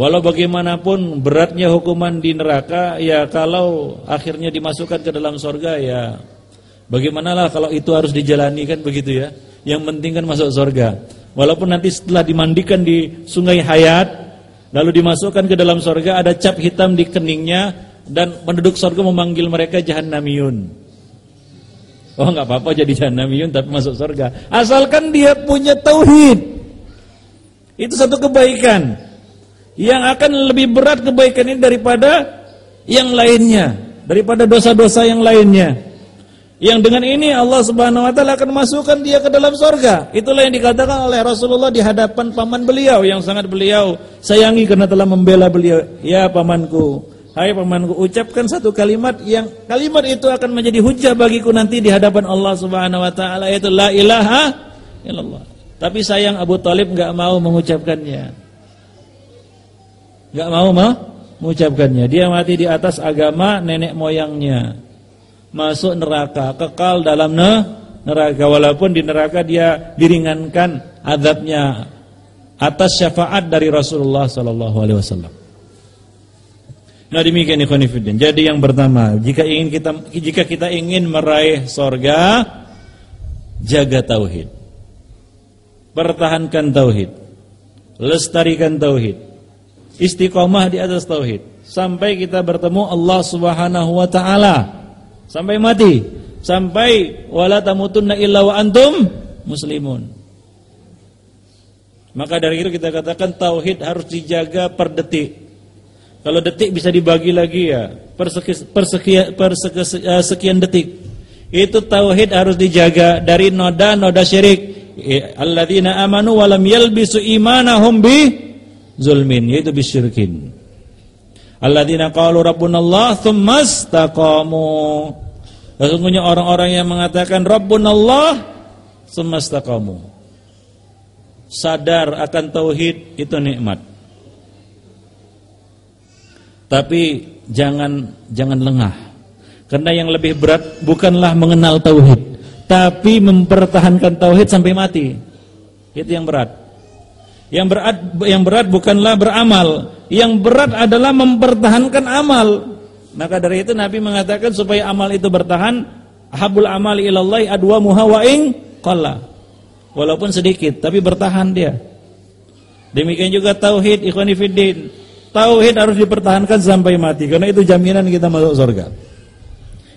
Walau bagaimanapun beratnya hukuman di neraka, ya kalau akhirnya dimasukkan ke dalam sorga, ya bagaimanalah kalau itu harus dijalani kan begitu ya. Yang penting kan masuk sorga. Walaupun nanti setelah dimandikan di sungai hayat, lalu dimasukkan ke dalam sorga, ada cap hitam di keningnya, dan penduduk sorga memanggil mereka jahannamiyun. Oh nggak apa-apa jadi jahannamiyun tapi masuk sorga. Asalkan dia punya tauhid. Itu satu kebaikan yang akan lebih berat kebaikan ini daripada yang lainnya, daripada dosa-dosa yang lainnya. Yang dengan ini Allah Subhanahu wa taala akan masukkan dia ke dalam sorga. Itulah yang dikatakan oleh Rasulullah di hadapan paman beliau yang sangat beliau sayangi karena telah membela beliau. Ya pamanku, hai pamanku, ucapkan satu kalimat yang kalimat itu akan menjadi hujah bagiku nanti di hadapan Allah Subhanahu wa taala yaitu la ilaha illallah. Tapi sayang Abu Talib nggak mau mengucapkannya. Gak mau mah mengucapkannya. Dia mati di atas agama nenek moyangnya. Masuk neraka, kekal dalam neraka walaupun di neraka dia diringankan adabnya atas syafaat dari Rasulullah sallallahu alaihi wasallam. Nah demikian ikhwan fillah. Jadi yang pertama, jika ingin kita jika kita ingin meraih sorga, jaga tauhid. Pertahankan tauhid. Lestarikan tauhid istiqomah di atas tauhid. Sampai kita bertemu Allah Subhanahu wa taala. Sampai mati. Sampai wala tamutunna illa wa antum muslimun. Maka dari itu kita katakan tauhid harus dijaga per detik. Kalau detik bisa dibagi lagi ya. Per sekian, per eh, sekian detik. Itu tauhid harus dijaga dari noda-noda syirik. Alladzina amanu walam yalbisu imanahum bi zulmin yaitu bisyirkin. Alladzina qalu rabbunallah tsumma istaqamu. Sesungguhnya orang-orang yang mengatakan rabbunallah tsumma istaqamu. Sadar akan tauhid itu nikmat. Tapi jangan jangan lengah. Karena yang lebih berat bukanlah mengenal tauhid, tapi mempertahankan tauhid sampai mati. Itu yang berat. Yang berat yang berat bukanlah beramal, yang berat adalah mempertahankan amal. Maka dari itu Nabi mengatakan supaya amal itu bertahan, habul amali ilallahi adwa muhawaing qalla. Walaupun sedikit, tapi bertahan dia. Demikian juga tauhid ikhwani fiddin. Tauhid harus dipertahankan sampai mati karena itu jaminan kita masuk surga.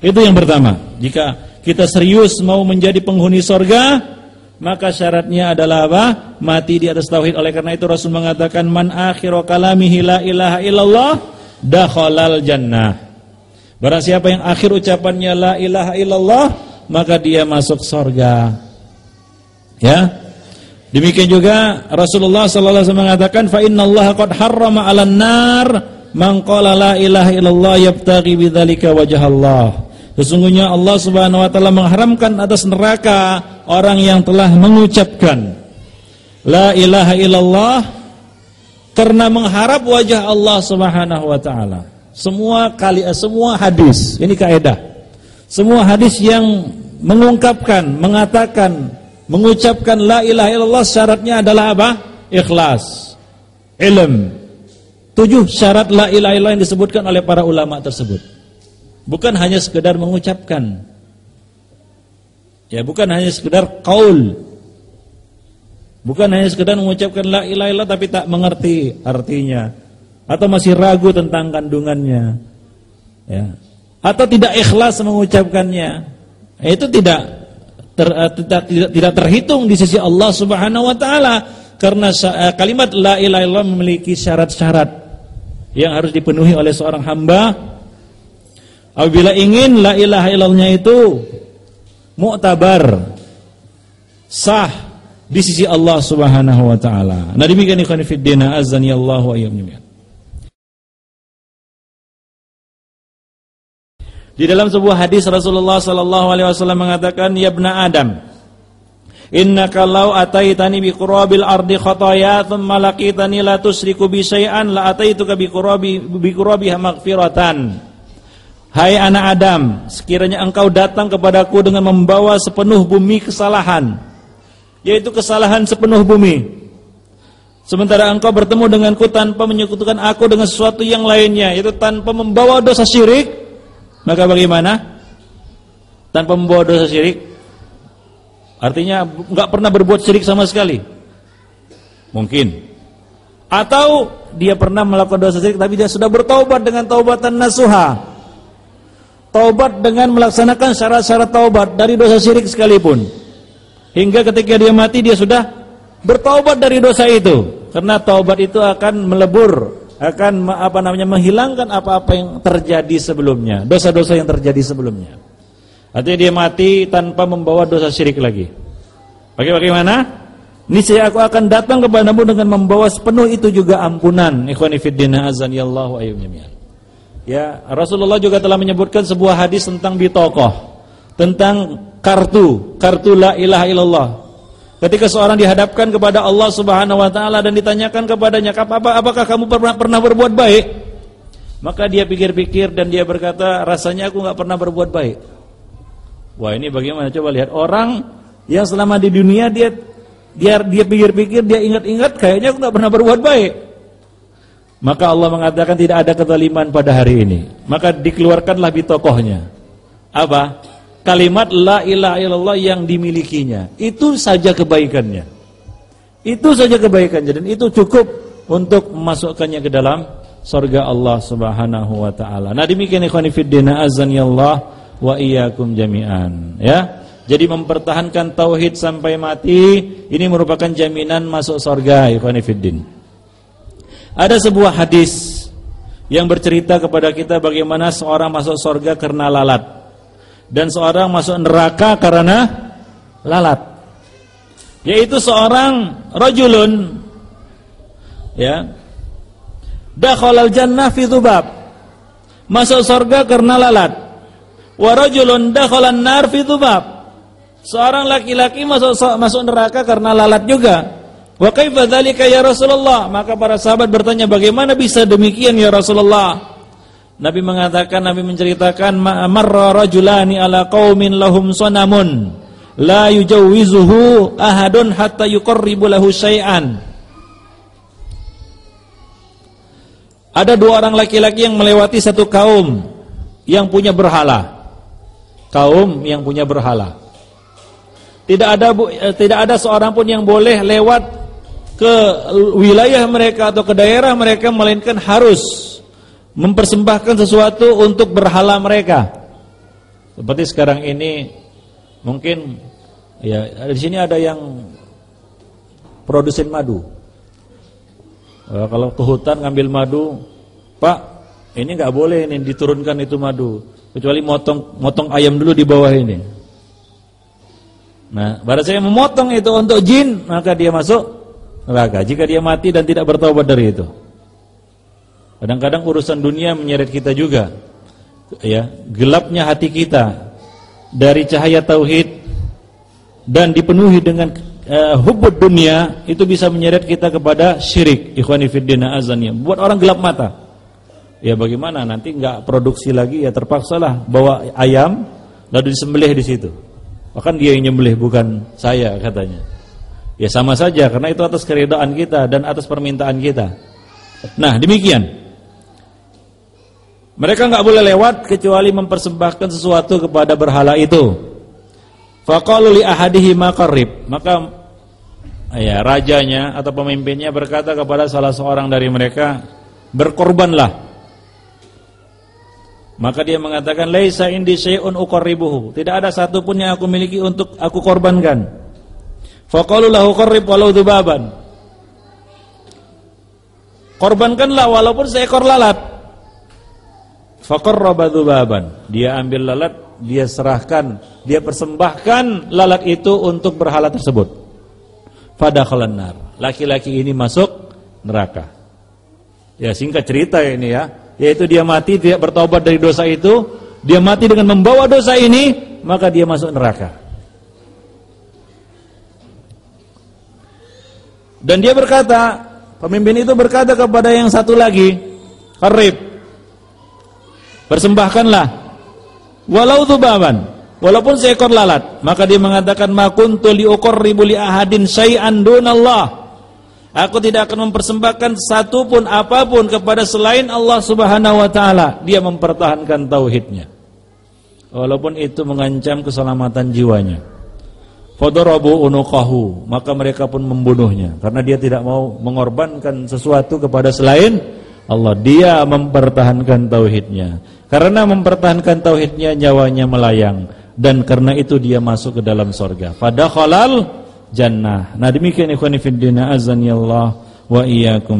Itu yang pertama. Jika kita serius mau menjadi penghuni surga, maka syaratnya adalah apa? Mati di atas tauhid. Oleh karena itu Rasul mengatakan man akhiru kalamihi la ilaha illallah dakhalal jannah. Barang siapa yang akhir ucapannya la ilaha illallah, maka dia masuk surga. Ya. Demikian juga Rasulullah sallallahu alaihi wasallam mengatakan fa innallaha qad harrama 'alan nar man qala la ilaha illallah yabtaghi bidzalika wajha Allah. Sesungguhnya Allah Subhanahu wa taala mengharamkan atas neraka orang yang telah mengucapkan la ilaha illallah karena mengharap wajah Allah Subhanahu wa taala. Semua kali semua hadis, ini kaidah. Semua hadis yang mengungkapkan, mengatakan, mengucapkan la ilaha illallah syaratnya adalah apa? Ikhlas. Ilm. Tujuh syarat la ilaha illallah yang disebutkan oleh para ulama tersebut. Bukan hanya sekedar mengucapkan. Ya, bukan hanya sekedar kaul. Bukan hanya sekedar mengucapkan la ilaha illallah tapi tak mengerti artinya atau masih ragu tentang kandungannya. Ya. Atau tidak ikhlas mengucapkannya. Itu tidak ter, uh, tidak, tidak tidak terhitung di sisi Allah Subhanahu wa taala karena uh, kalimat la ilaha illallah memiliki syarat-syarat yang harus dipenuhi oleh seorang hamba Apabila ingin la ilaha illallahnya itu mu'tabar sah di sisi Allah Subhanahu wa taala. Nah demikian ikhwan fillah azani Allah wa iyyakum. Di dalam sebuah hadis Rasulullah sallallahu alaihi wasallam mengatakan ya ibna Adam innaka law ataitani bi qurabil ardi khataya thumma laqitani la tusriku bi syai'an la ataituka bi qurabi bi maghfiratan Hai anak Adam, sekiranya engkau datang kepadaku dengan membawa sepenuh bumi kesalahan, yaitu kesalahan sepenuh bumi. Sementara engkau bertemu denganku tanpa menyekutukan aku dengan sesuatu yang lainnya, itu tanpa membawa dosa syirik, maka bagaimana? Tanpa membawa dosa syirik, artinya nggak pernah berbuat syirik sama sekali. Mungkin. Atau dia pernah melakukan dosa syirik tapi dia sudah bertobat dengan taubatan nasuha. Taubat dengan melaksanakan syarat-syarat taubat dari dosa syirik sekalipun. Hingga ketika dia mati dia sudah bertaubat dari dosa itu. Karena taubat itu akan melebur akan apa namanya menghilangkan apa-apa yang terjadi sebelumnya dosa-dosa yang terjadi sebelumnya. Artinya dia mati tanpa membawa dosa syirik lagi. Bagaimana? Niscaya aku akan datang kepadamu dengan membawa sepenuh itu juga ampunan. Ikhwani fiddina azanillahu ayyum jami'an ya Rasulullah juga telah menyebutkan sebuah hadis tentang bitokoh tentang kartu kartu la ilaha illallah Ketika seorang dihadapkan kepada Allah Subhanahu wa taala dan ditanyakan kepadanya, "Apa apakah kamu pernah pernah berbuat baik?" Maka dia pikir-pikir dan dia berkata, "Rasanya aku nggak pernah berbuat baik." Wah, ini bagaimana coba lihat orang yang selama di dunia dia dia dia pikir-pikir, dia ingat-ingat kayaknya aku nggak pernah berbuat baik. Maka Allah mengatakan tidak ada kezaliman pada hari ini. Maka dikeluarkanlah bitokohnya. Apa? kalimat la ilaha illallah yang dimilikinya. Itu saja kebaikannya. Itu saja kebaikannya dan itu cukup untuk memasukkannya ke dalam surga Allah Subhanahu wa taala. Nah, demikian ikhwan fillah azanillah wa iyyakum jami'an, ya. Jadi mempertahankan tauhid sampai mati ini merupakan jaminan masuk surga ikhwan fillah. Ada sebuah hadis yang bercerita kepada kita bagaimana seorang masuk surga karena lalat dan seorang masuk neraka karena lalat. Yaitu seorang rajulun ya. Dakhalal jannah fi dhubab. Masuk surga karena lalat. Wa rajulun dakhalan nar fi dhubab. Seorang laki-laki masuk masuk neraka karena lalat juga. Wa kaifa dzalika ya Rasulullah? Maka para sahabat bertanya, bagaimana bisa demikian ya Rasulullah? Nabi mengatakan Nabi menceritakan marra rajulani ala qaumin lahum sanamun la yujawwizuhu ahadun hatta yuqarribu lahu syai'an Ada dua orang laki-laki yang melewati satu kaum yang punya berhala. Kaum yang punya berhala. Tidak ada eh, tidak ada seorang pun yang boleh lewat ke wilayah mereka atau ke daerah mereka melainkan harus mempersembahkan sesuatu untuk berhala mereka. Seperti sekarang ini mungkin ya di sini ada yang produsen madu. Eh, kalau ke hutan ngambil madu, Pak, ini nggak boleh ini diturunkan itu madu, kecuali motong motong ayam dulu di bawah ini. Nah, pada saya memotong itu untuk jin, maka dia masuk neraka. Jika dia mati dan tidak bertobat dari itu. Kadang-kadang urusan dunia menyeret kita juga. Ya, gelapnya hati kita dari cahaya tauhid dan dipenuhi dengan uh, hubud dunia itu bisa menyeret kita kepada syirik. Ikhwani fiddina azaniyah. Buat orang gelap mata. Ya bagaimana nanti enggak produksi lagi ya terpaksalah bawa ayam lalu disembelih di situ. Bahkan dia yang nyembelih bukan saya katanya. Ya sama saja karena itu atas keridaan kita dan atas permintaan kita. Nah, demikian. Mereka nggak boleh lewat kecuali mempersembahkan sesuatu kepada berhala itu. Faqalu li ahadihi maqarrib. Maka ya rajanya atau pemimpinnya berkata kepada salah seorang dari mereka, "Berkorbanlah." Maka dia mengatakan, "Laisa indi syai'un uqarribuhu." Tidak ada satu pun yang aku miliki untuk aku korbankan. Faqalu lahu qarrib walau dubaban. Korbankanlah walaupun seekor lalat. Faqarraba dzubaban. Dia ambil lalat, dia serahkan, dia persembahkan lalat itu untuk berhala tersebut. Fadakhalan nar. Laki-laki ini masuk neraka. Ya singkat cerita ini ya, yaitu dia mati tidak bertobat dari dosa itu, dia mati dengan membawa dosa ini, maka dia masuk neraka. Dan dia berkata, pemimpin itu berkata kepada yang satu lagi, Qarib, Persembahkanlah walau tubaban, walaupun seekor lalat. Maka dia mengatakan ma kuntu li uqarribu li ahadin syai'an dunallah. Aku tidak akan mempersembahkan satu pun apa pun kepada selain Allah Subhanahu wa taala. Dia mempertahankan tauhidnya. Walaupun itu mengancam keselamatan jiwanya. Fadarabu unuqahu, maka mereka pun membunuhnya karena dia tidak mau mengorbankan sesuatu kepada selain Allah. Dia mempertahankan tauhidnya. Karena mempertahankan tauhidnya nyawanya melayang dan karena itu dia masuk ke dalam sorga. Pada khalal jannah. Nah demikian ikhwan fillah azan Allah wa iyyakum